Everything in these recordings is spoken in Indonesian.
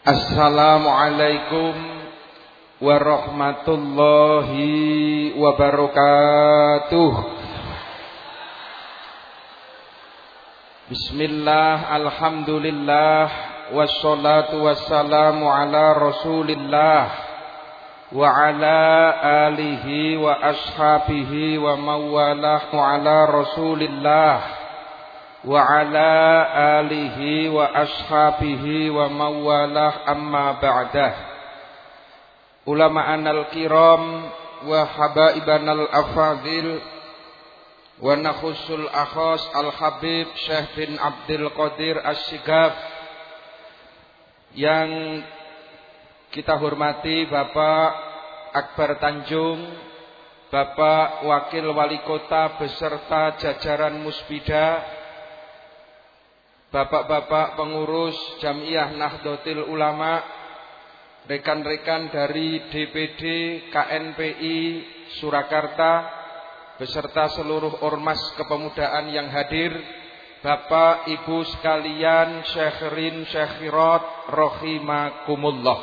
Assalamualaikum warahmatullahi wabarakatuh. Bismillah, alhamdulillah, wassalatu wassalamu ala rasulillah wa ala alihi wa ashabihi wa mawalah ala rasulillah وعلى آله وأصحابه ومواله أما بعده علماءنا الكرام وحبائبنا الأفاضل ونخص الأخص الحبيب Syekh bin Abdul Qadir Asyigaf yang kita hormati Bapak Akbar Tanjung Bapak Wakil Wali Kota beserta jajaran Musbida Bapak-bapak pengurus Jamiah Nahdlatul Ulama, rekan-rekan dari DPD KNPI Surakarta beserta seluruh ormas kepemudaan yang hadir, Bapak Ibu sekalian, Syekhirin Syekhirat rahimakumullah.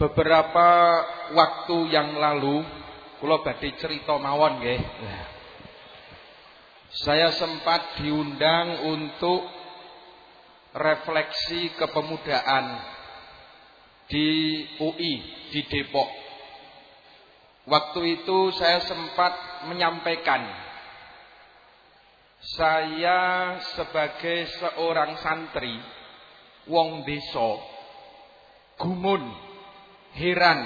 Beberapa waktu yang lalu kula badhe cerita mawon nggih saya sempat diundang untuk refleksi kepemudaan di UI di Depok. Waktu itu saya sempat menyampaikan saya sebagai seorang santri wong desa gumun heran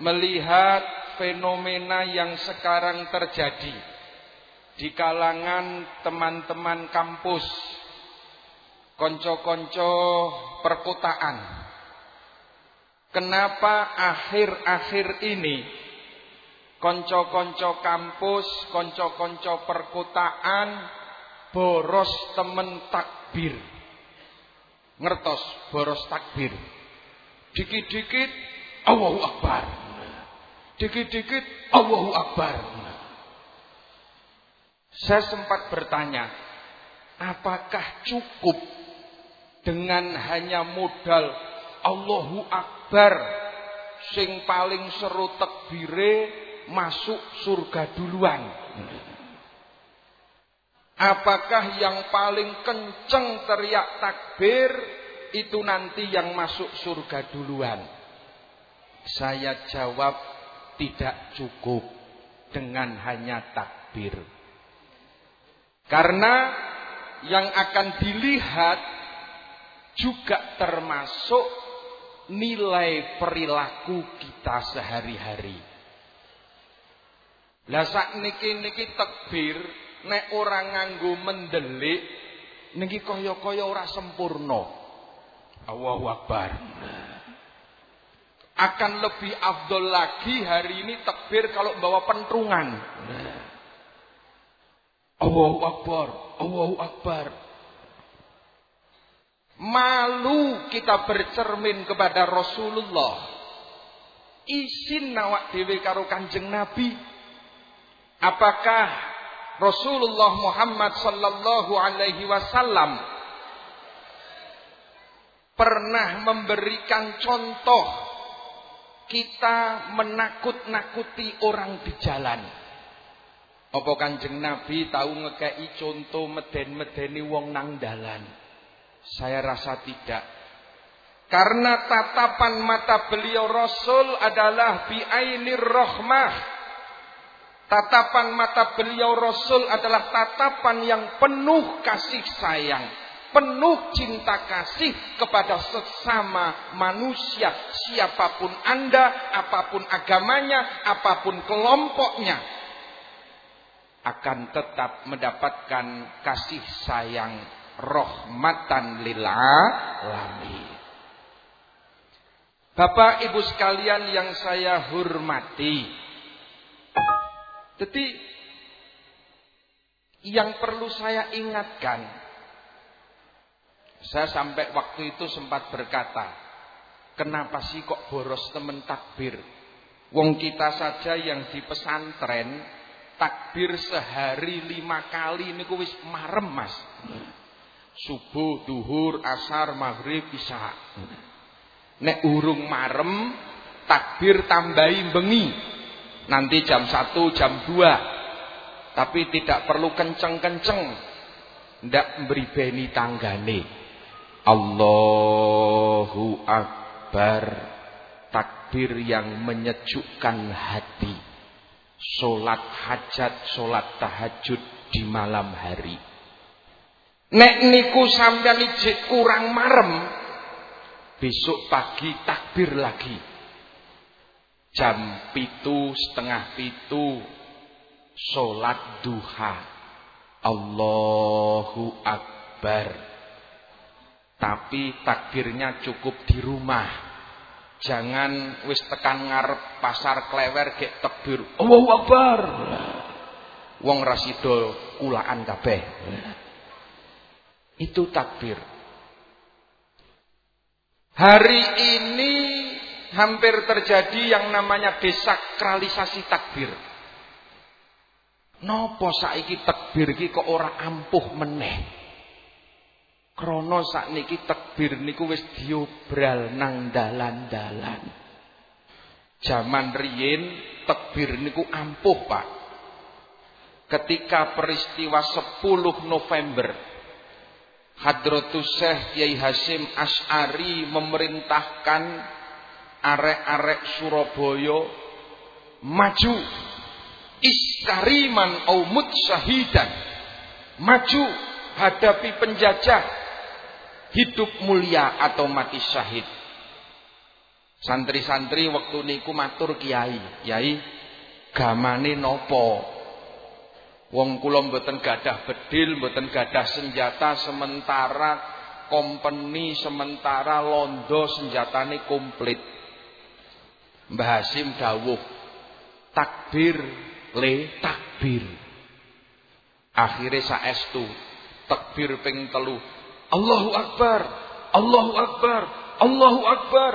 melihat fenomena yang sekarang terjadi di kalangan teman-teman kampus, konco-konco perkotaan. Kenapa akhir-akhir ini konco-konco kampus, konco-konco perkotaan boros temen takbir. Ngertos boros takbir. Dikit-dikit Allahu Akbar. Dikit-dikit Allahu Akbar. Saya sempat bertanya, apakah cukup dengan hanya modal Allahu Akbar sing paling seru tekbire masuk surga duluan? Apakah yang paling kenceng teriak takbir itu nanti yang masuk surga duluan? Saya jawab tidak cukup dengan hanya takbir. Karena yang akan dilihat juga termasuk nilai perilaku kita sehari-hari. Lah sak niki niki tekbir nek orang nganggo mendelik niki kaya-kaya ora sempurna. Allahu Akbar. Akan lebih afdol lagi hari ini tekbir kalau bawa pentrungan. Allahu Akbar, Allahu Akbar. Malu kita bercermin kepada Rasulullah. Isin nawak dewi karo kanjeng Nabi. Apakah Rasulullah Muhammad sallallahu alaihi wasallam pernah memberikan contoh kita menakut-nakuti orang di jalan? Apa Kanjeng Nabi tahu ngekei contoh meden-medeni wong nang dalan? Saya rasa tidak. Karena tatapan mata beliau Rasul adalah biainir rahmah. Tatapan mata beliau Rasul adalah tatapan yang penuh kasih sayang, penuh cinta kasih kepada sesama manusia, siapa pun Anda, apa pun agamanya, apa pun kelompoknya akan tetap mendapatkan kasih sayang rahmatan lil alamin. Bapak Ibu sekalian yang saya hormati. Jadi yang perlu saya ingatkan saya sampai waktu itu sempat berkata, kenapa sih kok boros temen takbir? Wong kita saja yang di pesantren takbir sehari lima kali ini wis marem mas Subuh, duhur, asar, maghrib, isya. Nek urung marem takbir tambahi bengi. Nanti jam 1, jam 2. Tapi tidak perlu kenceng-kenceng. Ndak beri beni tanggane. Allahu Akbar. Takbir yang menyejukkan hati. Solat hajat, solat tahajud di malam hari. Nek niku sampean ijek kurang marem, besok pagi takbir lagi. Jam pitu setengah pitu solat duha. Allahu Akbar. Tapi takbirnya cukup di rumah. Jangan wis tekan ngarep pasar klewer gek takbir. Allahu Akbar. Wong rasido kulaan kabeh. Itu takbir. Hari ini hampir terjadi yang namanya desakralisasi takbir. Nopo saiki takbir iki kok ora ampuh meneh. Krana sakniki takbir niku wis diobral nang dalan-dalan. Zaman riyin takbir niku ampuh, Pak. Ketika peristiwa 10 November Hadratus Syekh Kiai Hasim Ash'ari memerintahkan arek-arek Surabaya maju iskariman au syahidan maju hadapi penjajah hidup mulia atau mati syahid santri-santri waktu niku matur kiai kiai gamane nopo Wong kula mboten gadah bedil, mboten gadah senjata sementara kompeni sementara londo senjatane komplit. Mbah Hasim dawuh, takbir le takbir. Akhire saestu takbir ping telu. Allahu Akbar, Allahu Akbar, Allahu Akbar.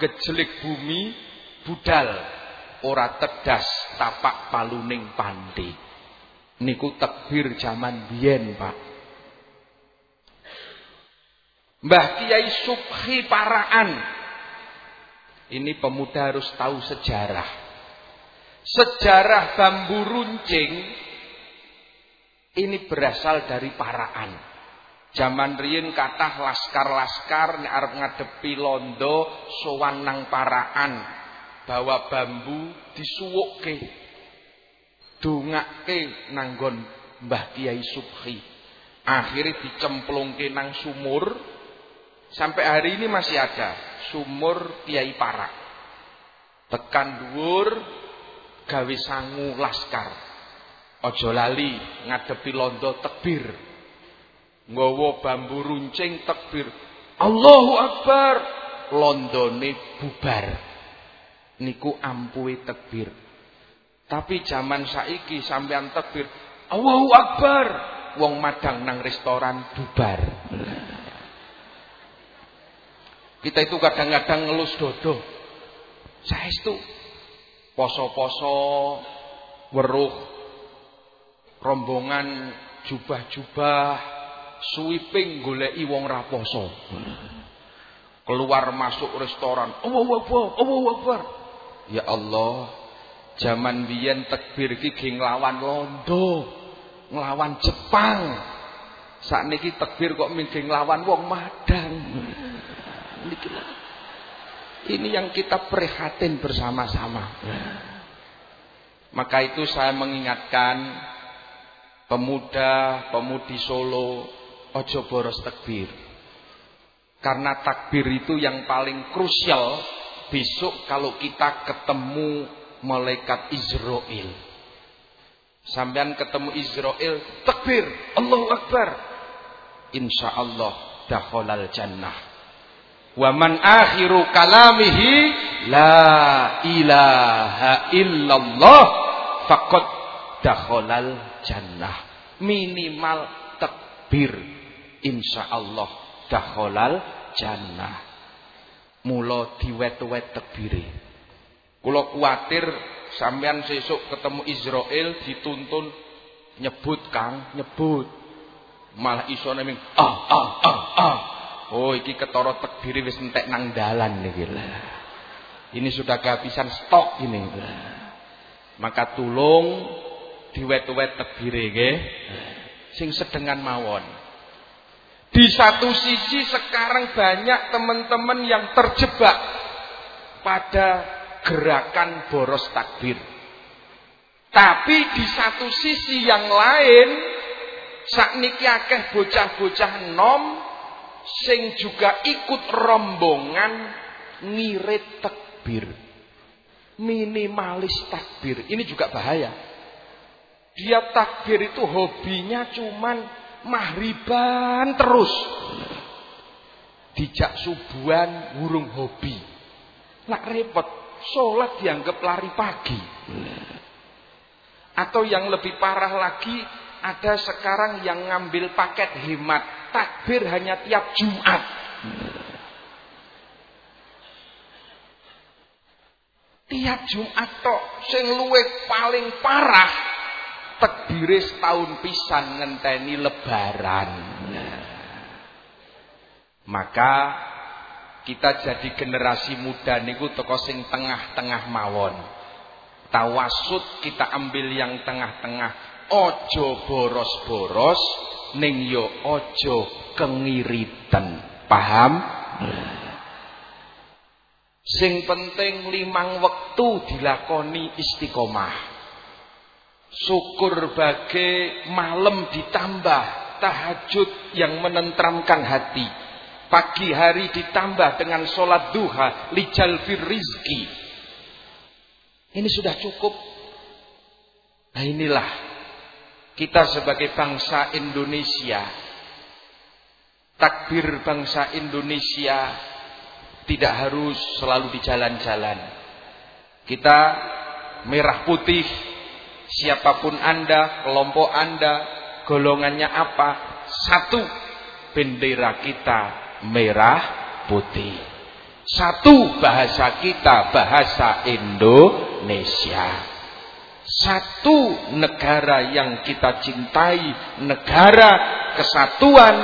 Ngejelik bumi budal ora tedas tapak paluning pandi niku takbir zaman biyen, Pak. Mbah Kiai Subhi Paraan. Ini pemuda harus tahu sejarah. Sejarah bambu runcing ini berasal dari Paraan. Zaman riyin kathah laskar-laskar nek arep ngadepi londo sowan nang Paraan. Bawa bambu disuwukke dongake nanggon Mbah Kiai Subhi. Akhirnya dicemplungke nang sumur. Sampai hari ini masih ada sumur Kiai Parak. Tekan dhuwur gawe sangu laskar. Ojo lali ngadepi londo tekbir. Nggawa bambu runcing tekbir. Allahu Akbar. Londone bubar. Niku ampuhe tekbir. Tapi zaman saiki sampean takbir, Allahu Akbar. Wong madang nang restoran bubar. Kita itu kadang-kadang ngelus dodo. Saestu poso-poso weruh rombongan jubah-jubah sweeping goleki wong ra poso. Keluar masuk restoran, Allahu Akbar, Allahu Akbar. Ya Allah, Zaman biyen tekbir iki ge nglawan londo, nglawan Jepang. Sakniki tekbir kok mingge nglawan wong Madang. Ini yang kita prihatin bersama-sama. Maka itu saya mengingatkan pemuda-pemudi Solo ojo boros takbir. Karena takbir itu yang paling krusial besok kalau kita ketemu malaikat Israel. Sampean ketemu Israel, takbir, Allahu Akbar. Insyaallah dakhalal jannah. Wa man akhiru kalamihi la ilaha illallah faqad dakhalal jannah. Minimal takbir insyaallah dakhalal jannah. Mula diwet-wet takbire. Kula kuatir sampean sesuk ketemu Israel dituntun nyebut Kang, nyebut. Malah iso neming ah ah ah ah. Oh iki ketara tekbire wis entek nang dalan niki Ini sudah kehabisan stok ini. Maka tulung diwet-wet tekbire nggih. Sing sedengan mawon. Di satu sisi sekarang banyak teman-teman yang terjebak pada gerakan boros takbir. Tapi di satu sisi yang lain sakniki akeh bocah-bocah nom sing juga ikut rombongan ngirit takbir. Minimalis takbir. Ini juga bahaya. Dia takbir itu hobinya cuman mahriban terus. Dijak subuhan burung hobi. Nak repot. Sholat dianggap lari pagi. Atau yang lebih parah lagi, ada sekarang yang ngambil paket hemat. Takbir hanya tiap Jumat. Tiap Jumat tok sing luwe paling parah takbire setahun pisan ngenteni lebaran. Maka kita jadi generasi muda niku teko sing tengah-tengah mawon. Tawasud kita ambil yang tengah-tengah. Ojo boros-boros ning yo ojo kengiritan. Paham? Sing penting limang wektu dilakoni istiqomah. Syukur bagai malam ditambah tahajud yang menentramkan hati. Pagi hari ditambah dengan sholat duha lijal rizki ini sudah cukup. Nah inilah kita sebagai bangsa Indonesia. Takbir bangsa Indonesia tidak harus selalu di jalan-jalan. Kita merah putih, siapa pun Anda, kelompok Anda, golongannya apa, satu bendera kita merah putih. Satu bahasa kita bahasa Indonesia. Satu negara yang kita cintai, negara kesatuan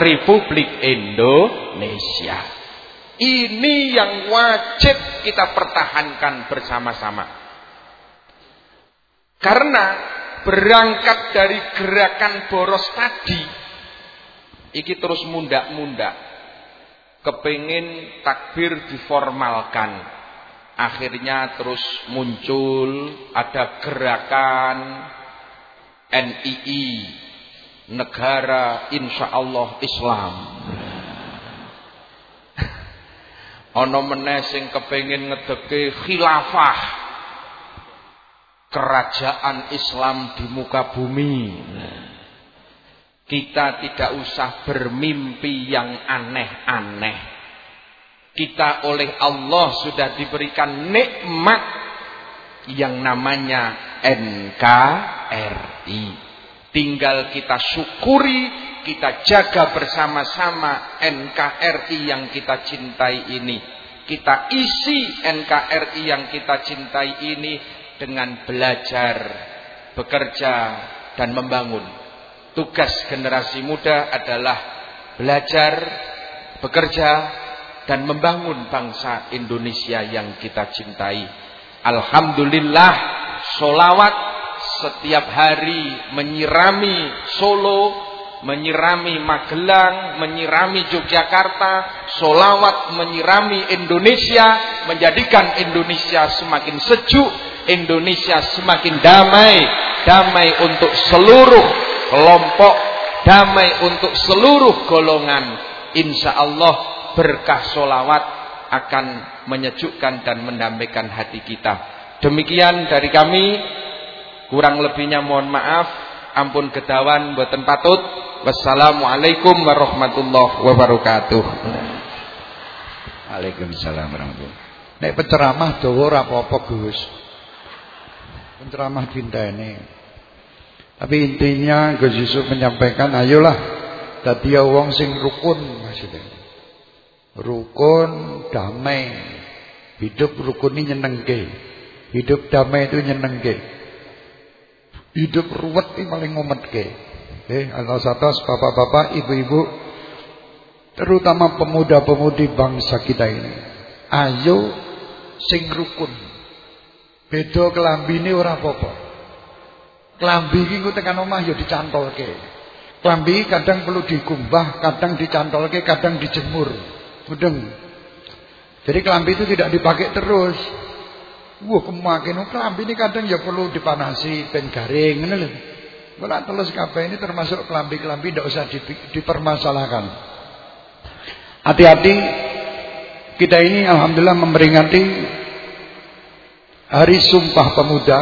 Republik Indonesia. Ini yang wajib kita pertahankan bersama-sama. Karena berangkat dari gerakan boros tadi, iki terus mundak-mundak kepingin takbir diformalkan. Akhirnya terus muncul ada gerakan NII, negara insya Allah Islam. Ono meneh sing kepengin ngedeke khilafah kerajaan Islam di muka bumi. Kita tidak usah bermimpi yang aneh-aneh. Kita oleh Allah sudah diberikan nikmat yang namanya NKRI. Tinggal kita syukuri, kita jaga bersama-sama NKRI yang kita cintai ini. Kita isi NKRI yang kita cintai ini dengan belajar, bekerja, dan membangun. Tugas generasi muda adalah belajar, bekerja, dan membangun bangsa Indonesia yang kita cintai. Alhamdulillah, solawat setiap hari menyirami Solo, menyirami Magelang, menyirami Yogyakarta, solawat menyirami Indonesia, menjadikan Indonesia semakin sejuk, Indonesia semakin damai, damai untuk seluruh kelompok. Damai untuk seluruh golongan. Insya Allah berkah solawat akan menyejukkan dan mendamaikan hati kita. Demikian dari kami. Kurang lebihnya mohon maaf. Ampun kedawan buatan patut. Wassalamualaikum warahmatullahi wabarakatuh. Waalaikumsalam warahmatullahi Nek penceramah dawa ora apa-apa Gus. Penceramah ini tapi intinya Gus Yusuf menyampaikan ayolah tadi wong sing rukun maksudnya. Rukun damai. Hidup rukun ini nyenengke. Hidup damai itu nyenengke. Hidup ruwet ini paling ngometke. Eh, atas-atas bapak-bapak, ibu-ibu, terutama pemuda-pemudi bangsa kita ini. Ayo sing rukun. Beda kelambine ora apa-apa. Klambi iki engko tekan omah ya dicantolke. Klambi kadang perlu dikumbah, kadang dicantolke, kadang dijemur. Mudeng. Jadi kelambi itu tidak dipakai terus. Wah, kemakin kelambi ini kadang ya perlu dipanasi ben garing ngono lho. Wala telus kabeh ini termasuk kelambi-kelambi tidak usah dipermasalahkan. Hati-hati kita ini alhamdulillah memperingati Hari Sumpah Pemuda.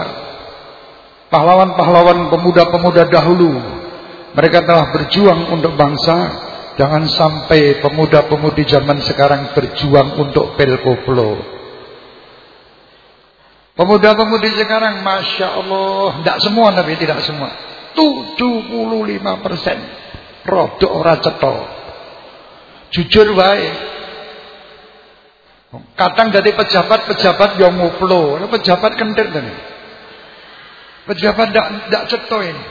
Pahlawan-pahlawan pemuda-pemuda dahulu mereka telah berjuang untuk bangsa. Jangan sampai pemuda-pemudi zaman sekarang berjuang untuk pil koplo. Pemuda-pemudi sekarang Masya Allah Tidak semua tapi tidak semua 75 persen Rodok ora cetol Jujur baik Kadang dari pejabat-pejabat yang nguplo. Pejabat kentir tadi. Pejabat tidak ceto ini.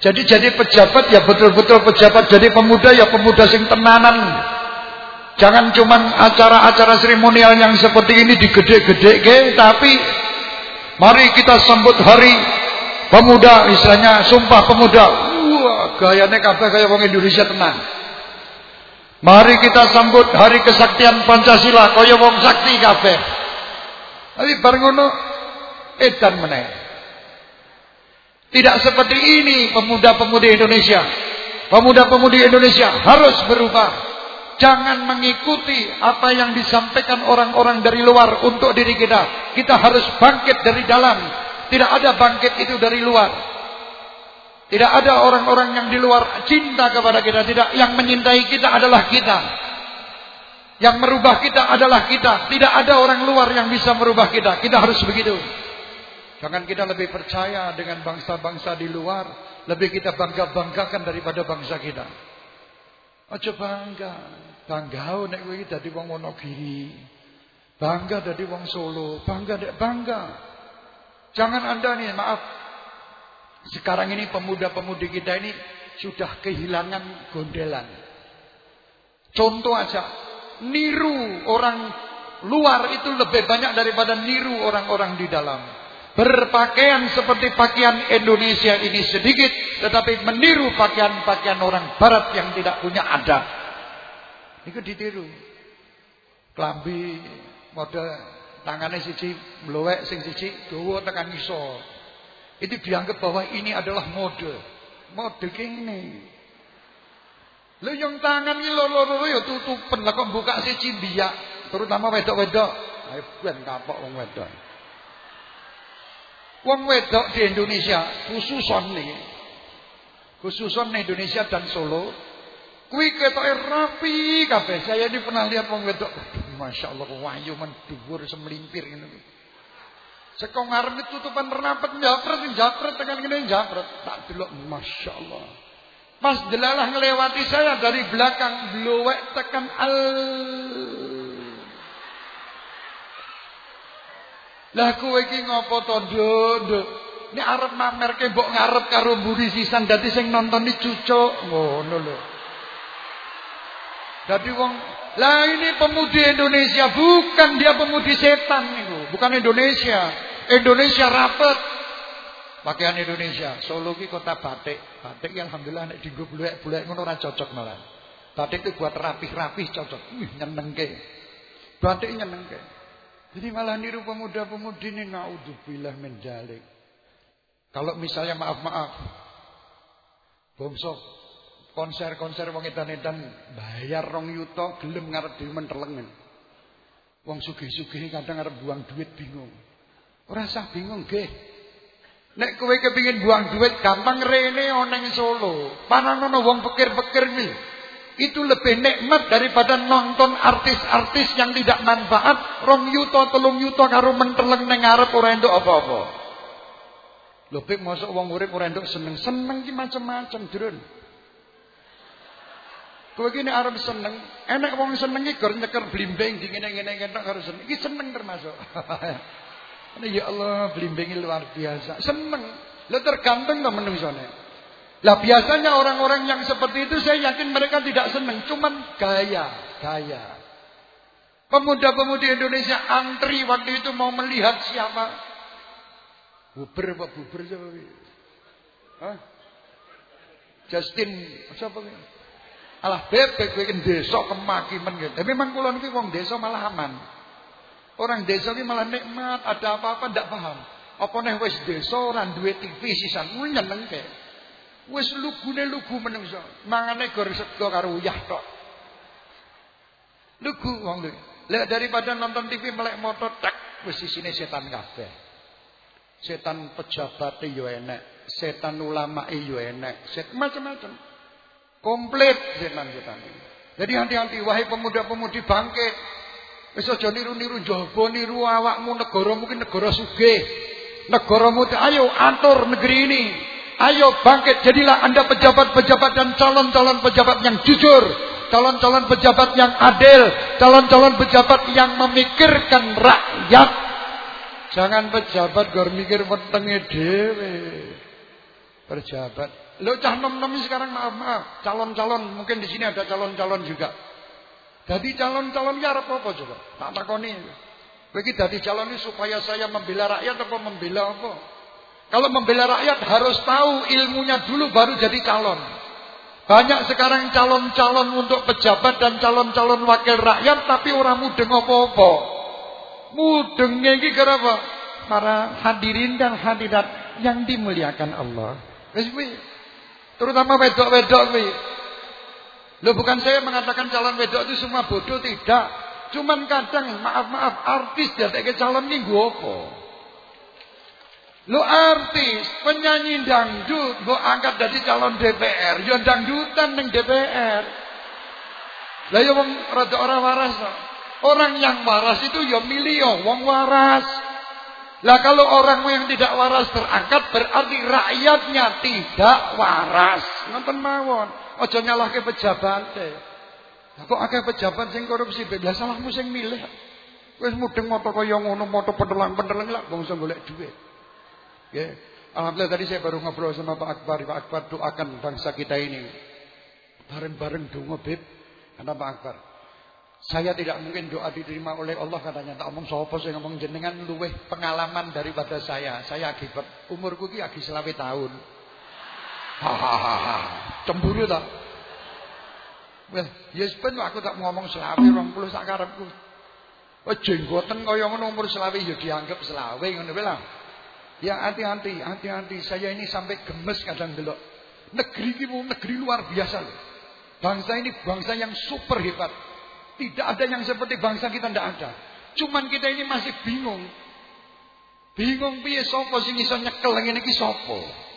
Jadi jadi pejabat ya betul-betul pejabat. Jadi pemuda ya pemuda sing tenanan. Jangan cuman acara-acara seremonial yang seperti ini digede-gede Tapi Mari kita sambut hari Pemuda. Istilahnya sumpah pemuda. Wah, gayane kabeh kaya wong Indonesia tenang. Mari kita sambut hari kesaktian Pancasila kaya wong sakti kabeh. Tapi bareng ngono edan meneh. Tidak seperti ini pemuda-pemudi Indonesia. Pemuda-pemudi Indonesia harus berubah. Jangan mengikuti apa yang disampaikan orang-orang dari luar untuk diri kita. Kita harus bangkit dari dalam. Tidak ada bangkit itu dari luar. Tidak ada orang-orang yang di luar cinta kepada kita. Tidak, yang menyintai kita adalah kita. Yang merubah kita adalah kita. Tidak ada orang luar yang bisa merubah kita. Kita harus begitu. Jangan kita lebih percaya dengan bangsa-bangsa di luar. Lebih kita bangga-banggakan daripada bangsa kita. Aja bangga. Bangga nek kowe dadi wong Wonogiri. Bangga dadi wong Solo. Bangga dek bangga. Jangan Anda nih, maaf. Sekarang ini pemuda-pemudi kita ini sudah kehilangan gondelan. Contoh aja, niru orang luar itu lebih banyak daripada niru orang-orang di dalam. Berpakaian seperti pakaian Indonesia ini sedikit, tetapi meniru pakaian-pakaian orang barat yang tidak punya adat. Itu ditiru. Klambi, model Tangannya siji melowek, sing siji dawa tekan ngisor. Itu dianggap bahwa ini adalah mode. Mode kene. Lho yang tangan iki loro-loro ya tutupen lah kok buka siji biak, terutama wedok-wedok. Ayo ben kapok wong wedok. Wong wedok di Indonesia khususon nih. Khususon di Indonesia dan Solo Kuwi ketoke rapi kabeh. Saya ini pernah lihat wong wedok. Masya Allah wayu men dhuwur semelimpir ngene iki. Seko ngarep tutupan rapet njapret njapret tekan ngene njapret. Tak delok Masya Allah. Pas delalah ngelewati saya dari belakang blowek tekan al Lah kowe iki ngopo to, Nduk? Ini arep mamerke mbok ngarep karo mburi sisan dadi sing nonton iki cucuk. Ngono lho. Jadi wong lah ini pemudi Indonesia bukan dia pemudi setan itu, bukan Indonesia. Indonesia rapet. Pakaian Indonesia, Solo ki kota batik. Batik yang alhamdulillah nek dienggo bulek-bulek ngono ora cocok malah. Batik itu buat rapih-rapih cocok. Wih nyenengke. Batik nyenengke. Jadi malah niru pemuda-pemudi ini naudzubillah min Kalau misalnya maaf-maaf. Bomsok konser-konser wong edan-edan bayar rong yuto gelem ngarep dhewe mentelengen. Wong sugih-sugih kadang ngarep buang duit bingung. Ora usah bingung nggih. Nek kowe kepengin buang duit gampang rene ana ning Solo. Pananono wong pikir-pikir kuwi. Itu lebih nikmat daripada nonton artis-artis yang tidak manfaat. Rong yuto, telung yuto karo menteleng ning ngarep ora entuk apa-apa. Lho pik mosok wong urip ora entuk seneng-seneng ki macam-macam, Drun. Kowe iki nek seneng, enek wong seneng iki gor nyeker blimbing di ngene-ngene karo seneng. Iki seneng termasuk. ya Allah, blimbingi luar biasa. Seneng. Lah tergantung to menungsone. Lah biasanya orang-orang yang seperti itu saya yakin mereka tidak senang, cuman gaya, gaya. Pemuda-pemudi Indonesia antri waktu itu mau melihat siapa. Buber apa buber siapa? Hah? Justin siapa ini? Alah bebek kowe desa kemaki men Tapi memang kula niki wong desa malah aman. Orang desa ini malah nikmat, ada apa-apa ndak paham. Apa nih wis desa ora duwe TV sisan nyenengke. Wis lugune lugu menungso. Mangane gor sego karo uyah tok. Lugu wong lho. Lek daripada nonton TV melek motor tak wis isine setan kabeh. Setan pejabat yo enek, setan ulama yo enek, set macam-macam. Komplit setan-setan. Jadi hati-hati wahai pemuda-pemudi bangkit. Wis aja niru-niru jaba niru awakmu negara mungkin negara sugih. Negaramu ayo atur negeri ini. Ayo bangkit jadilah Anda pejabat-pejabat dan calon-calon pejabat yang jujur, calon-calon pejabat yang adil, calon-calon pejabat yang memikirkan rakyat. Jangan pejabat gor mikir wetenge dhewe. Pejabat. Lo cah nom-nom sekarang maaf maaf, calon-calon mungkin di sini ada calon-calon juga. Jadi calon-calon ya apa apa coba? Tak takoni. Bagi dadi calon ini supaya saya membela rakyat apa membela apa? Kalau membela rakyat harus tahu ilmunya dulu baru jadi calon. Banyak sekarang calon-calon untuk pejabat dan calon-calon wakil rakyat tapi orang mudeng apa-apa. Mudengnya ini kenapa? Para hadirin dan hadirat yang dimuliakan Allah. Terutama wedok-wedok kuwi. Loh bukan saya mengatakan calon wedok itu semua bodoh tidak. Cuman kadang maaf-maaf artis jadi calon minggu apa? Lu artis, penyanyi dangdut, mbok angkat dari calon DPR, yo dangdutan ning DPR. Lah yo wong rada ora waras. Orang yang waras itu yo milih wong waras. Lah kalau orang yang tidak waras terangkat berarti rakyatnya tidak waras. Nonton mawon. Aja nyalahke pejabat. Kok akeh pejabat sing korupsi bebas salahmu sing milih. Wis mudeng moto kaya ngono, moto pendelang-pendelang lah bangsa golek duit. Ya. Alhamdulillah tadi saya baru ngobrol sama Pak Akbar. Pak Akbar doakan bangsa kita ini. Bareng-bareng dongo bib. Kata Pak Akbar. Saya tidak mungkin doa diterima oleh Allah katanya. Tak omong sapa sing ngomong jenengan luweh pengalaman daripada saya. Saya akibat umurku ki agi selawe tahun. Hahaha. Cemburu tak? Well, yes ben aku tak ngomong selawe 20 sak karepku. Oh jenggoten kaya ngono umur selawe ya dianggap selawe ngono wae lah. Ya hati-hati, hati-hati. Saya ini sampai gemes kadang delok. Negeri ini negeri luar biasa loh. Bangsa ini bangsa yang super hebat. Tidak ada yang seperti bangsa kita tidak ada. Cuman kita ini masih bingung. Bingung piye sapa sing iso nyekel ngene iki sapa?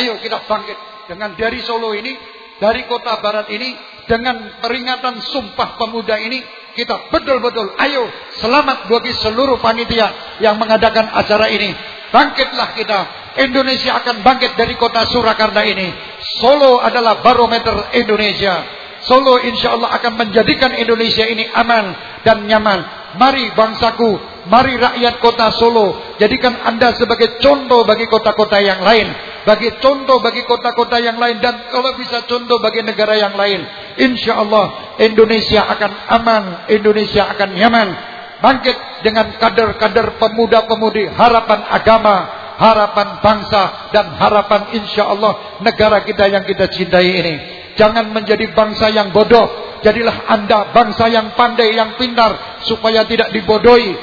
Ayo kita bangkit dengan dari Solo ini, dari kota barat ini dengan peringatan Sumpah Pemuda ini kita betul-betul ayo selamat bagi seluruh panitia yang mengadakan acara ini Bangkitlah kita. Indonesia akan bangkit dari kota Surakarta ini. Solo adalah barometer Indonesia. Solo insya Allah akan menjadikan Indonesia ini aman dan nyaman. Mari bangsaku, mari rakyat kota Solo. Jadikan anda sebagai contoh bagi kota-kota yang lain. Bagi contoh bagi kota-kota yang lain. Dan kalau bisa contoh bagi negara yang lain. Insya Allah Indonesia akan aman. Indonesia akan nyaman bangkit dengan kader-kader pemuda-pemudi harapan agama, harapan bangsa dan harapan insya Allah negara kita yang kita cintai ini. Jangan menjadi bangsa yang bodoh, jadilah anda bangsa yang pandai, yang pintar supaya tidak dibodohi.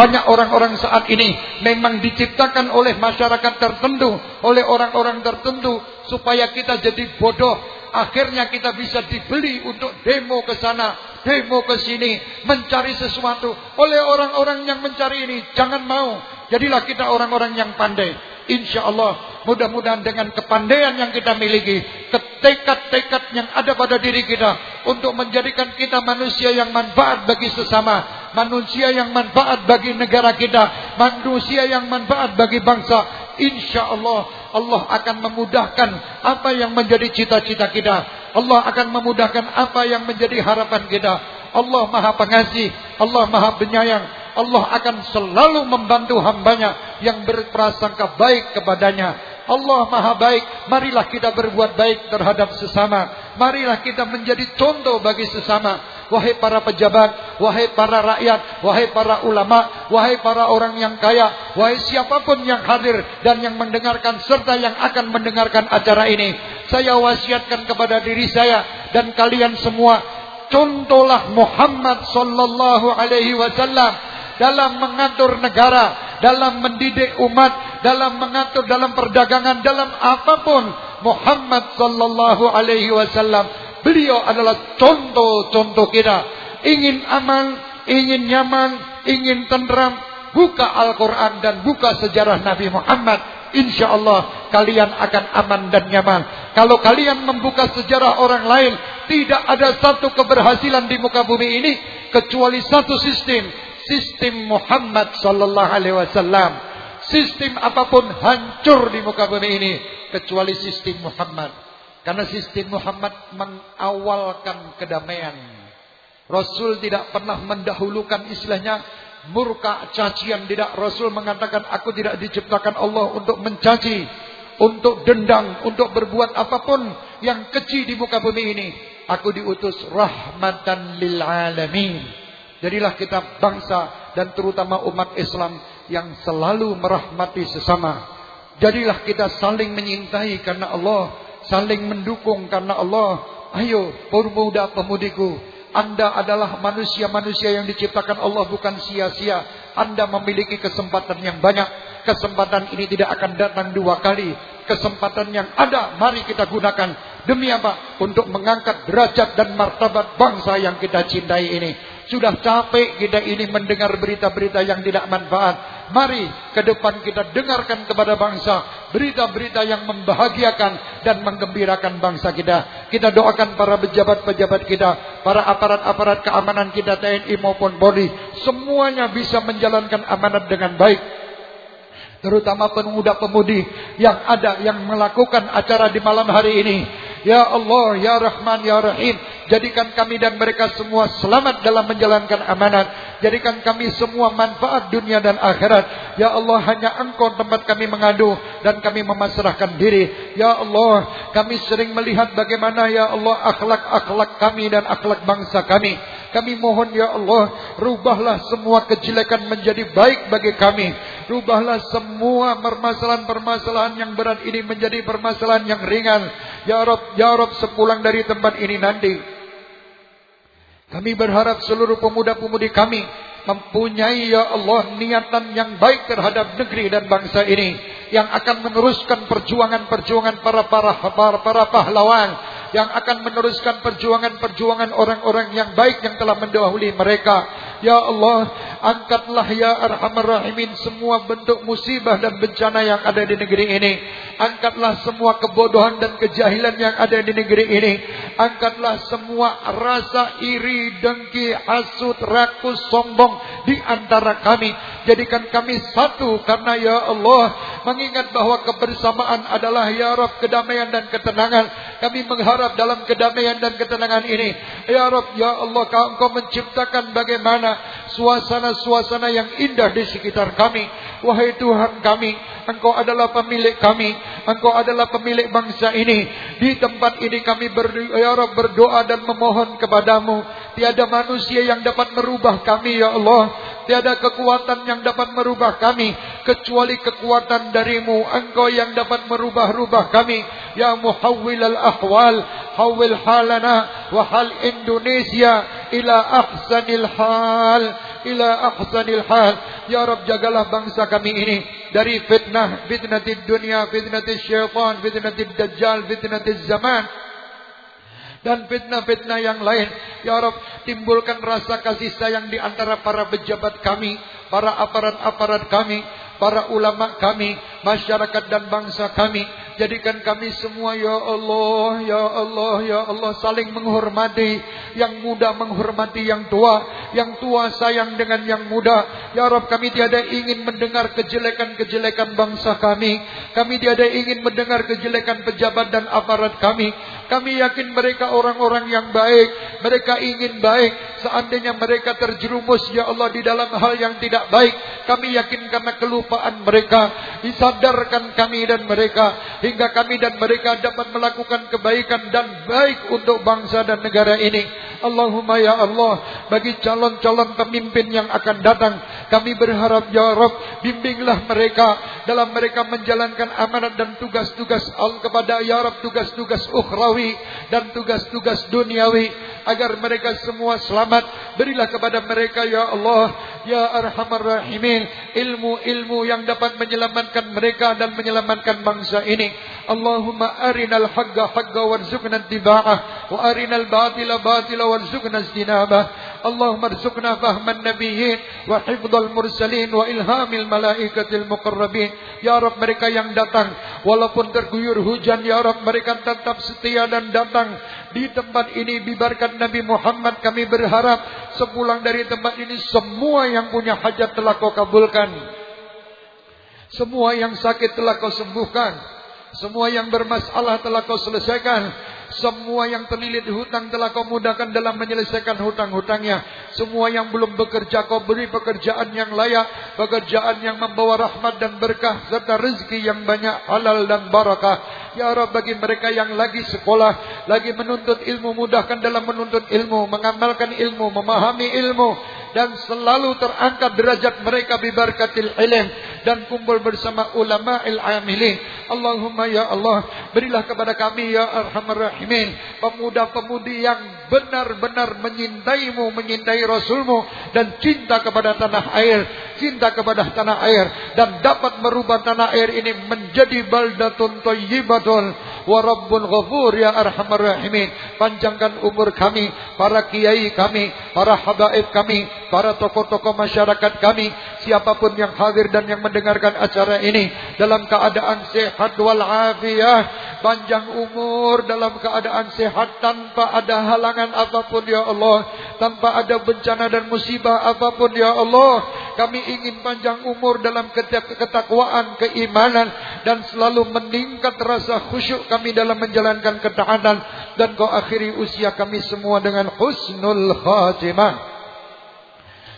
Banyak orang-orang saat ini memang diciptakan oleh masyarakat tertentu, oleh orang-orang tertentu supaya kita jadi bodoh. Akhirnya kita bisa dibeli untuk demo ke sana, demo ke sini, mencari sesuatu. Oleh orang-orang yang mencari ini, jangan mau. Jadilah kita orang-orang yang pandai. Insya Allah, mudah-mudahan dengan kepandaian yang kita miliki, ketekad-tekad yang ada pada diri kita, untuk menjadikan kita manusia yang manfaat bagi sesama, manusia yang manfaat bagi negara kita, manusia yang manfaat bagi bangsa. Insya Allah, Allah akan memudahkan apa yang menjadi cita-cita kita. Allah akan memudahkan apa yang menjadi harapan kita. Allah maha pengasih. Allah maha penyayang. Allah akan selalu membantu hambanya yang berprasangka baik kepadanya. Allah maha baik. Marilah kita berbuat baik terhadap sesama. Marilah kita menjadi contoh bagi sesama. Wahai para pejabat, wahai para rakyat, wahai para ulama, wahai para orang yang kaya, wahai siapa pun yang hadir dan yang mendengarkan serta yang akan mendengarkan acara ini. Saya wasiatkan kepada diri saya dan kalian semua contohlah Muhammad sallallahu alaihi wasallam dalam mengatur negara, dalam mendidik umat, dalam mengatur dalam perdagangan, dalam apa pun Muhammad sallallahu alaihi wasallam beliau adalah contoh-contoh kita. Ingin aman, ingin nyaman, ingin tenteram, buka Al-Quran dan buka sejarah Nabi Muhammad insya Allah kalian akan aman dan nyaman. Kalau kalian membuka sejarah orang lain, tidak ada satu keberhasilan di muka bumi ini kecuali satu sistem, sistem Muhammad sallallahu alaihi wasallam. Sistem apa pun hancur di muka bumi ini kecuali sistem Muhammad. Karena sistem Muhammad mengawalkan kedamaian. Rasul tidak pernah mendahulukan istilahnya murka cacian. Tidak Rasul mengatakan aku tidak diciptakan Allah untuk mencaci untuk dendam untuk berbuat apa pun yang keji di muka bumi ini. Aku diutus rahmatan lil alamin. Jadilah kita bangsa dan terutama umat Islam yang selalu merahmati sesama. Jadilah kita saling menyintai karena Allah saling mendukung karena Allah ayo pemuda pemudiku anda adalah manusia-manusia yang diciptakan Allah bukan sia-sia. Anda memiliki kesempatan yang banyak. Kesempatan ini tidak akan datang dua kali. Kesempatan yang ada, mari kita gunakan. Demi apa? Untuk mengangkat derajat dan martabat bangsa yang kita cintai ini. Sudah capek kita ini mendengar berita-berita yang tidak manfaat. Mari ke depan kita dengarkan kepada bangsa berita-berita yang membahagiakan dan menggembirakan bangsa kita. Kita doakan para pejabat-pejabat kita, para aparat-aparat keamanan kita TNI maupun Polri, semuanya bisa menjalankan amanat dengan baik terutama pemuda-pemudi yang ada yang melakukan acara di malam hari ini. Ya Allah, Ya Rahman, Ya Rahim, jadikan kami dan mereka semua selamat dalam menjalankan amanat. Jadikan kami semua manfaat dunia dan akhirat. Ya Allah, hanya Engkau tempat kami mengadu dan kami memasrahkan diri. Ya Allah, kami sering melihat bagaimana Ya Allah akhlak-akhlak kami dan akhlak bangsa kami. Kami mohon ya Allah, rubahlah semua kejelekan menjadi baik bagi kami. Rubahlah semua permasalahan-permasalahan yang berat ini menjadi permasalahan yang ringan. Ya Rob, ya Rob sepulang dari tempat ini nanti. Kami berharap seluruh pemuda-pemudi kami mempunyai ya Allah niatan yang baik terhadap negeri dan bangsa ini yang akan meneruskan perjuangan-perjuangan para para para, para pahlawan yang akan meneruskan perjuangan-perjuangan orang-orang yang baik yang telah mendahului mereka. Ya Allah, angkatlah ya Arhamar Rahimin semua bentuk musibah dan bencana yang ada di negeri ini. Angkatlah semua kebodohan dan kejahilan yang ada di negeri ini. Angkatlah semua rasa iri, dengki, hasut, rakus, sombong di antara kami. Jadikan kami satu karena ya Allah mengingat bahwa kebersamaan adalah ya Rabb kedamaian dan ketenangan. Kami mengharap dalam kedamaian dan ketenangan ini. Ya Rabb, ya Allah, kau menciptakan bagaimana suasana-suasana yang indah di sekitar kami. Wahai Tuhan kami, Engkau adalah pemilik kami. Engkau adalah pemilik bangsa ini. Di tempat ini kami berdoa, ya Rabb, berdoa dan memohon kepadamu. Tiada manusia yang dapat merubah kami, ya Allah. Tiada kekuatan yang dapat merubah kami. Kecuali kekuatan darimu. Engkau yang dapat merubah-rubah kami. Ya muhawwil al-ahwal. Hawil halana. Wahal Indonesia. Ila ahsanil hal. Ila ahsanil hal. Ya Rab jagalah bangsa kami ini. Dari fitnah. Fitnatid dunia. Fitnatid syaitan. Fitnatid dajjal. Fitnatid zaman dan fitnah-fitnah yang lain. Ya Rob, timbulkan rasa kasih sayang di antara para pejabat kami, para aparat-aparat kami, para ulama kami, masyarakat dan bangsa kami. Jadikan kami semua ya Allah, ya Allah, ya Allah saling menghormati. Yang muda menghormati yang tua, yang tua sayang dengan yang muda. Ya Rabb kami tiada ingin mendengar kejelekan-kejelekan bangsa kami. Kami tiada ingin mendengar kejelekan pejabat dan aparat kami. Kami yakin mereka orang-orang yang baik. Mereka ingin baik. Seandainya mereka terjerumus ya Allah di dalam hal yang tidak baik. Kami yakin karena kelupaan mereka. Disadarkan kami dan mereka. Hingga kami dan mereka dapat melakukan kebaikan dan baik untuk bangsa dan negara ini. Allahumma ya Allah bagi calon-calon pemimpin yang akan datang kami berharap ya Rabb bimbinglah mereka dalam mereka menjalankan amanat dan tugas-tugas al kepada ya Rabb tugas-tugas ukhrawi dan tugas-tugas duniawi agar mereka semua selamat. Berilah kepada mereka ya Allah ya arhamar rahimin ilmu-ilmu yang dapat menyelamatkan mereka dan menyelamatkan bangsa ini Allahumma arinal haqqa haqqa warzuqna ittiba'ah wa arinal batila batila وارزقنا اجتنابه اللهم ارزقنا فهم النبيين وحفظ المرسلين وإلهام الملائكة المقربين Ya Rab mereka yang datang Walaupun terguyur hujan Ya Rab mereka tetap setia dan datang Di tempat ini bibarkan Nabi Muhammad Kami berharap Sepulang dari tempat ini Semua yang punya hajat telah kau kabulkan Semua yang sakit telah kau sembuhkan Semua yang bermasalah telah kau selesaikan semua yang terlilit hutang telah kau mudahkan dalam menyelesaikan hutang-hutangnya. Semua yang belum bekerja kau beri pekerjaan yang layak. Pekerjaan yang membawa rahmat dan berkah. Serta rezeki yang banyak halal dan barakah. Ya Rabb bagi mereka yang lagi sekolah. Lagi menuntut ilmu. Mudahkan dalam menuntut ilmu. Mengamalkan ilmu. Memahami ilmu dan selalu terangkat derajat mereka bibarkatil ilm dan kumpul bersama ulama il amilin. Allahumma ya Allah, berilah kepada kami ya arhamar rahimin pemuda-pemudi yang benar-benar menyintaimu, menyintai Rasulmu dan cinta kepada tanah air, cinta kepada tanah air dan dapat merubah tanah air ini menjadi baldatun thayyibatun wa rabbun ghafur ya arhamar rahimin. Panjangkan umur kami, para kiai kami, para habaib kami, para tokoh-tokoh masyarakat kami, siapa pun yang hadir dan yang mendengarkan acara ini dalam keadaan sehat wal afiyah, panjang umur dalam keadaan sehat tanpa ada halangan apa pun ya Allah, tanpa ada bencana dan musibah apa pun ya Allah. Kami ingin panjang umur dalam ketakwaan, keimanan dan selalu meningkat rasa khusyuk kami dalam menjalankan ketaatan dan kau akhiri usia kami semua dengan husnul khatimah.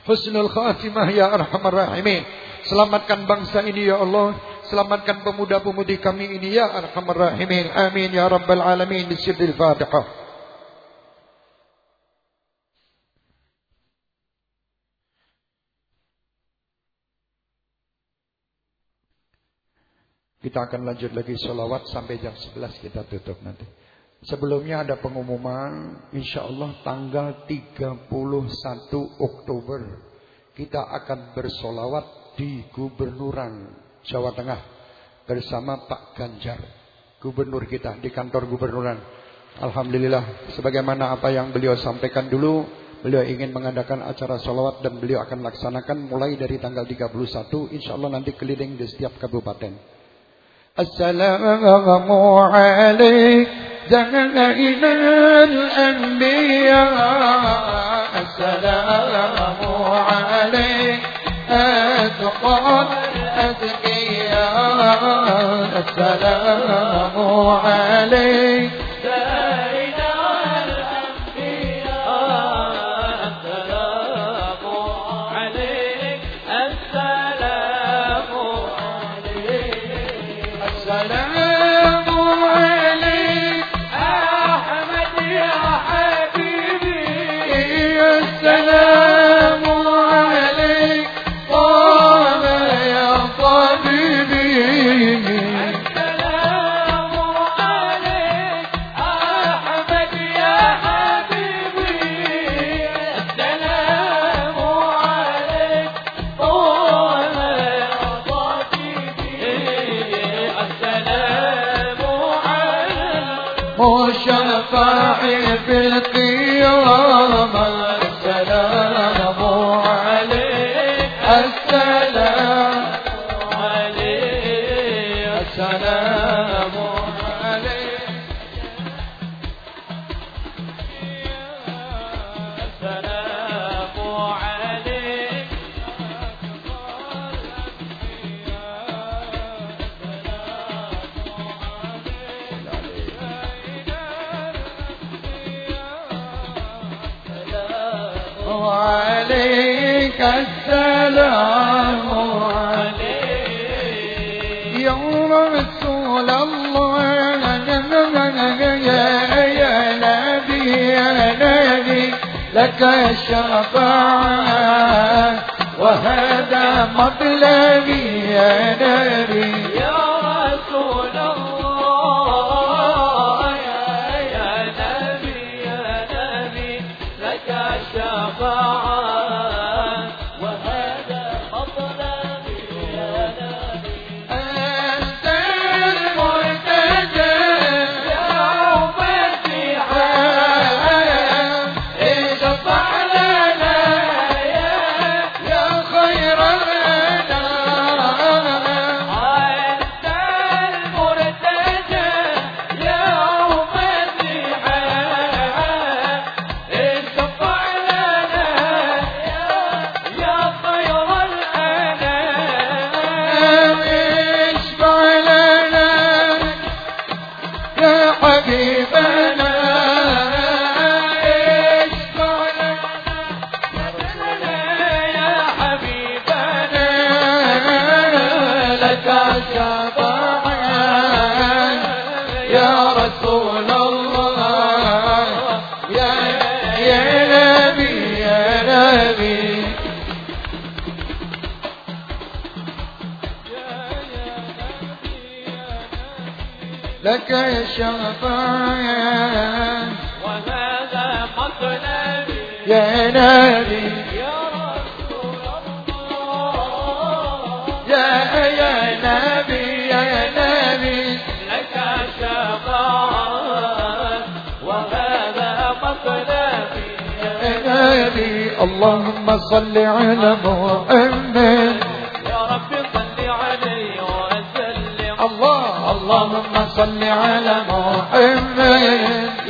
Husnul khatimah ya arhamar rahimin. Selamatkan bangsa ini ya Allah. Selamatkan pemuda-pemudi kami ini ya arhamar rahimin. Amin ya rabbal alamin. Bismillahirrahmanirrahim. Kita akan lanjut lagi sholawat sampai jam 11 kita tutup nanti. Sebelumnya ada pengumuman insya Allah tanggal 31 Oktober kita akan bersolawat di Gubernuran Jawa Tengah bersama Pak Ganjar Gubernur kita di kantor Gubernuran. Alhamdulillah sebagaimana apa yang beliau sampaikan dulu beliau ingin mengadakan acara solawat dan beliau akan laksanakan mulai dari tanggal 31 insya Allah nanti keliling di setiap kabupaten. Assalamualaikum زين الأنبياء السلام عليك. أتقى الأتقياء السلام عليك. وعليك السلام. عليك يا رسول الله يا نبي يا نبي لك الشفاعة وهذا مطلبي يا نبي. لك شفاعة. وهذا قتل يا نبي. يا رسول الله. يا يا نبي يا نبي. لك وماذا قتل يا نبي اللهم صل على محمد. اللهم صل على محمد.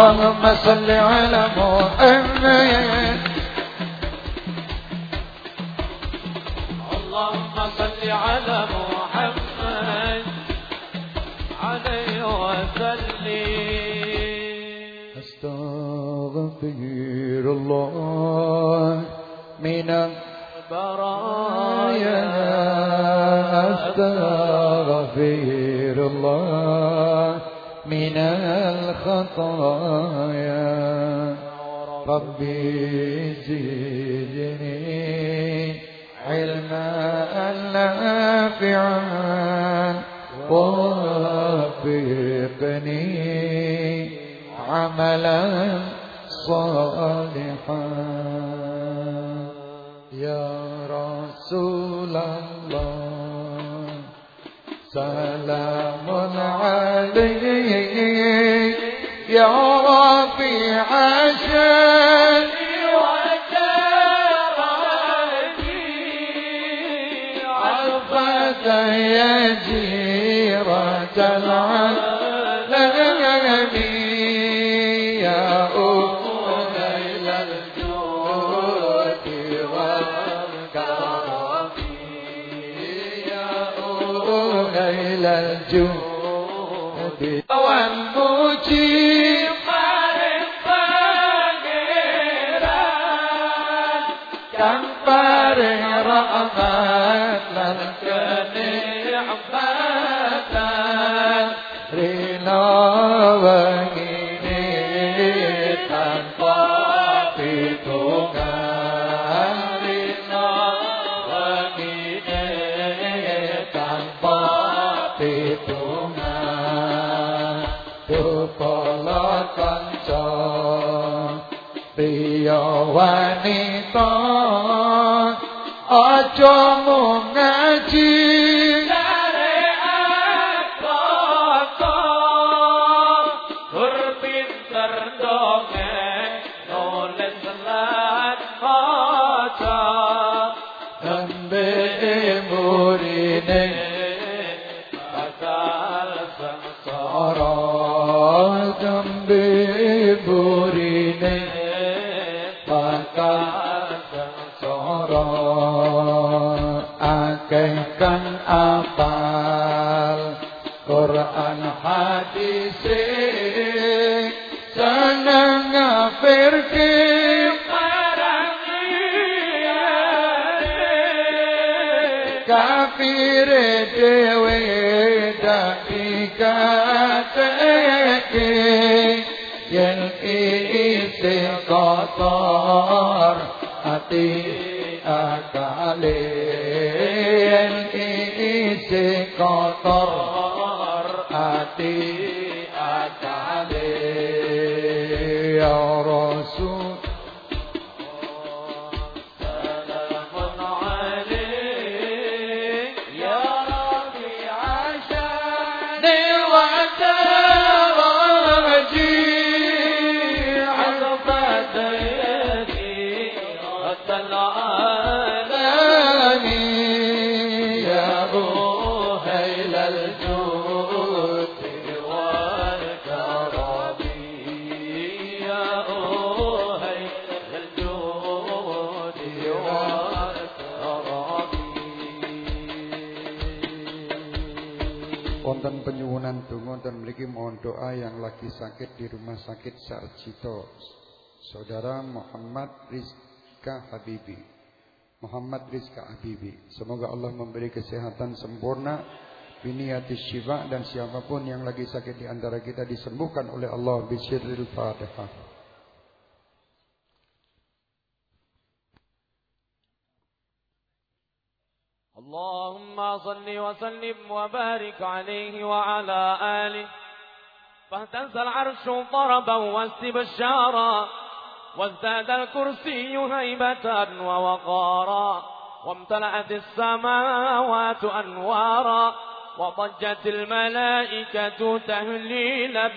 اللهم صل على محمد. اللهم صل على محمد. عليه وسلم. أستغفر الله من البرايا. أستغفر الله من خطايا. ربي زدني علما نافعا. ووفقني عملا Wonten penyuwunan donga dan mriki mohon doa yang lagi sakit di rumah sakit Sarjito. Saudara Muhammad Rizka Habibi. Muhammad Rizka Habibi. Semoga Allah memberi kesehatan sempurna, biniyati syifa dan siapa pun yang lagi sakit di antara kita disembuhkan oleh Allah bisyirril Fatihah. اللهم صل وسلم وبارك عليه وعلى آله. فاهتز العرش طربا واستبشارا وازداد الكرسي هيبة ووقارا وامتلأت السماوات أنوارا وضجت الملائكة تهليلا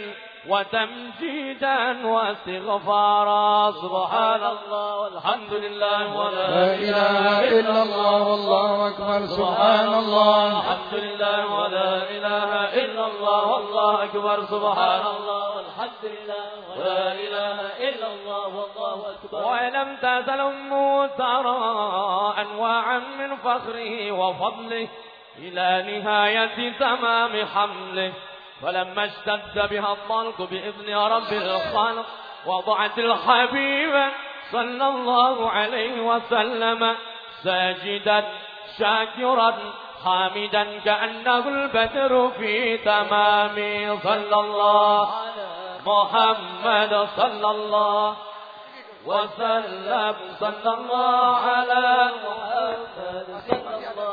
وتمجيدا واستغفارا. سبحان الله والحمد لله ولا لا إله إلا الله والله أكبر. سبحان الله. الحمد لله ولا إله إلا الله والله أكبر. سبحان الله والحمد لله ولا إله إلا الله والله أكبر. ولم تزل أمه ترى أنواعا من فخره وفضله إلى نهاية تمام حمله. فلما اشتد بها الضنك بإذن رب الخلق وضعت الحبيب صلى الله عليه وسلم ساجدا شاكرا حامدا كأنه البدر في تمام صلى الله محمد صلى الله وسلم. صلى الله على محمد صلى الله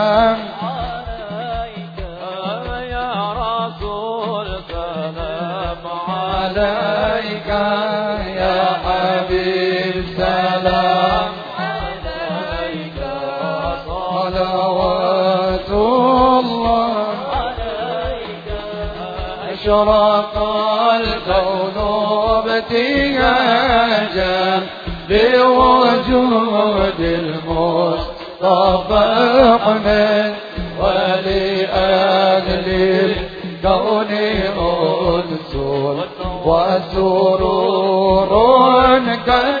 حبيب سلام عليك صلوات الله عليك. أشرق الكون ابتهاجا بوجود المصطفى أحمد ولأهل الكون أنس وسرور قد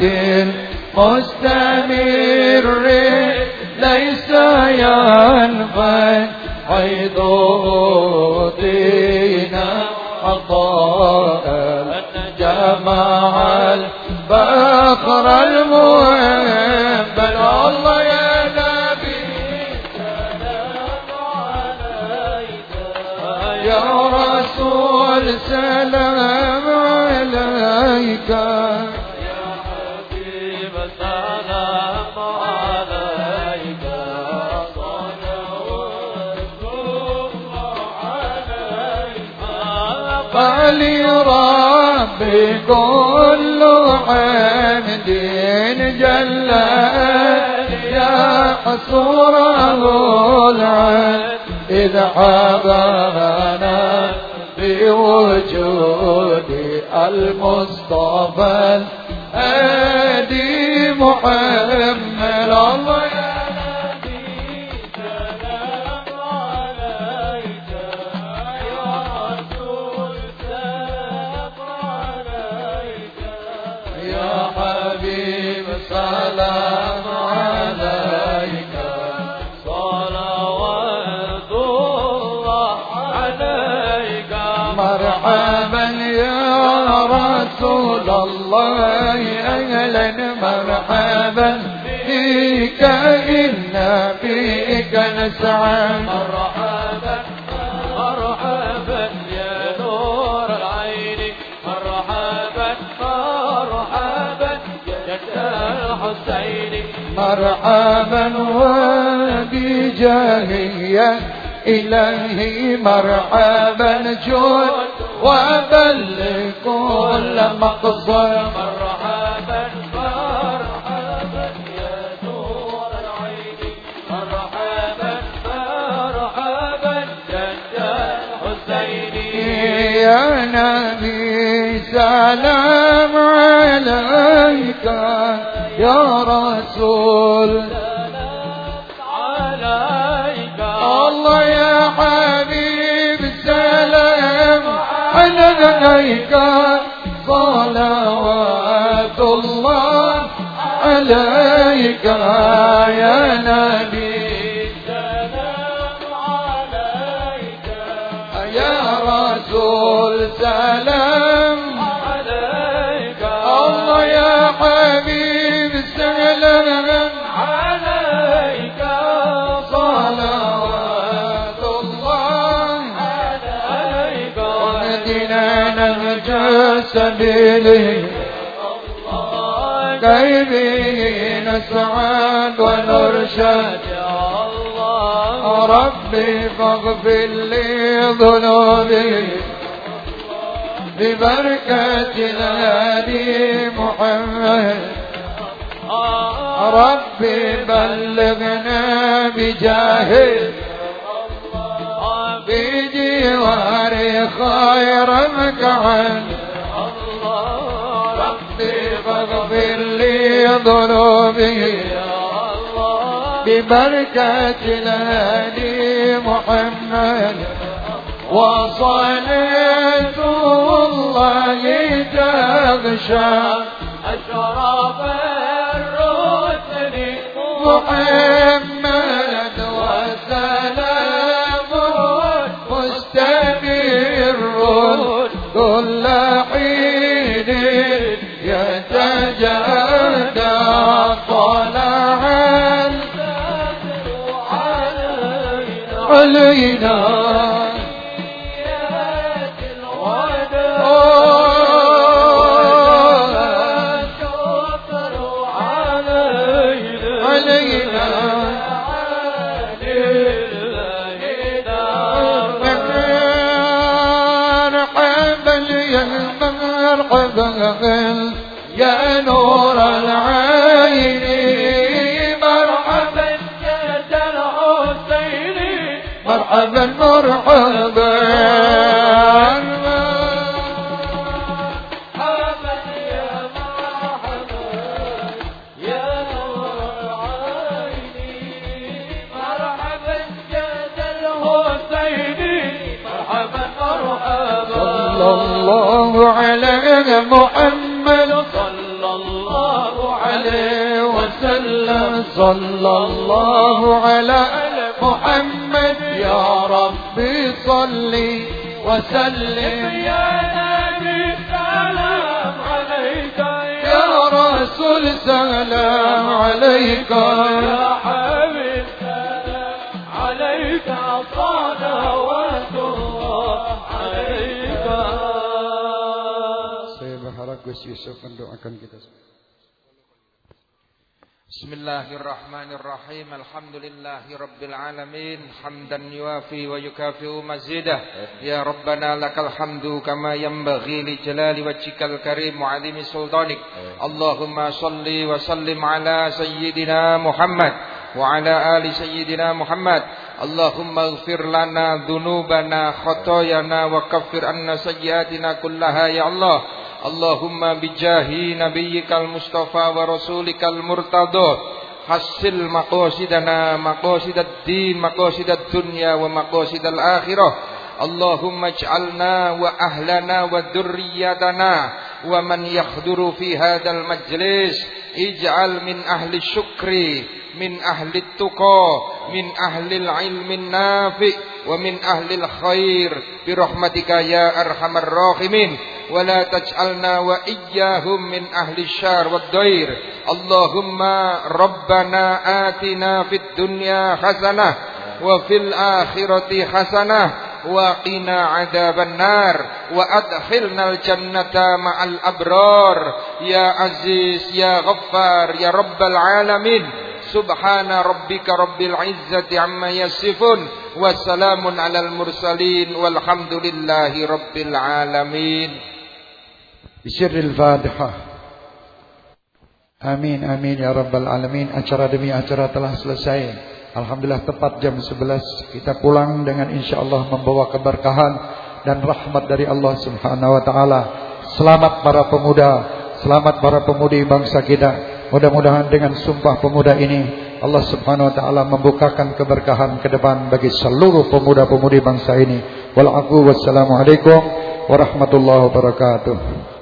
محمد فلي ربي كل حمد جل يا حصوره العين إذ حبانا بوجود المصطفى الهادي محمد. بك نسعى. مرحبا مرحبا يا نور العين. مرحبا مرحبا يا جد الحسين. مرحبا وبجاهية إلهي مرحبا جود وبلغ كل مقصد سلام عليك يا رسول. عليك الله يا حبيب سلام عليك صلوات الله عليك يا نبي. سبيله. كي به نسعد ونرشد يا الله ربي فاغفر لي ذنوبي. ببركة الهادي محمد. ربي بلغنا بجاهه. بجوار خير مكان ربي فاغفر لي ذنوبي. ببركة الهادي محمد. وصلاة الله تغشى أشرف الرسل محمد. Medina وسلم يا نبي سلام عليك يا رسول سلام عليك الله الرحمن الرحيم الحمد لله رب العالمين حمدا يوافي ويكافئ مزيده يا ربنا لك الحمد كما ينبغي لجلال وجهك الكريم وعظيم سلطانك اللهم صل وسلم على سيدنا محمد وعلى آل سيدنا محمد اللهم اغفر لنا ذنوبنا خطايانا وكفر عنا سيئاتنا كلها يا الله اللهم بجاه نبيك المصطفى ورسولك المرتضى حصل مقاصدنا مقاصد الدين مقاصد الدنيا ومقاصد الآخرة. اللهم اجعلنا وأهلنا وذريتنا ومن يحضر في هذا المجلس اجعل من أهل الشكر من أهل التقى من أهل العلم النافع ومن أهل الخير. برحمتك يا أرحم الراحمين. ولا تجعلنا وإياهم من أهل الشر والضير. اللهم ربنا آتنا في الدنيا حسنة وفي الآخرة حسنة وقنا عذاب النار. وأدخلنا الجنة مع الأبرار. يا عزيز يا غفار يا رب العالمين. Subhana rabbika rabbil izzati amma yasifun. Wassalamun alal mursalin. Walhamdulillahi rabbil alamin. Bisiril Fadihah. Amin, amin ya rabbal alamin. Acara demi acara telah selesai. Alhamdulillah tepat jam 11 kita pulang dengan insya Allah membawa keberkahan dan rahmat dari Allah Subhanahu wa taala. Selamat para pemuda, selamat para pemudi bangsa kita. Mudah-mudahan dengan sumpah pemuda ini Allah subhanahu wa ta'ala membukakan keberkahan ke depan Bagi seluruh pemuda-pemudi bangsa ini. Wassalamualaikum warahmatullahi wabarakatuh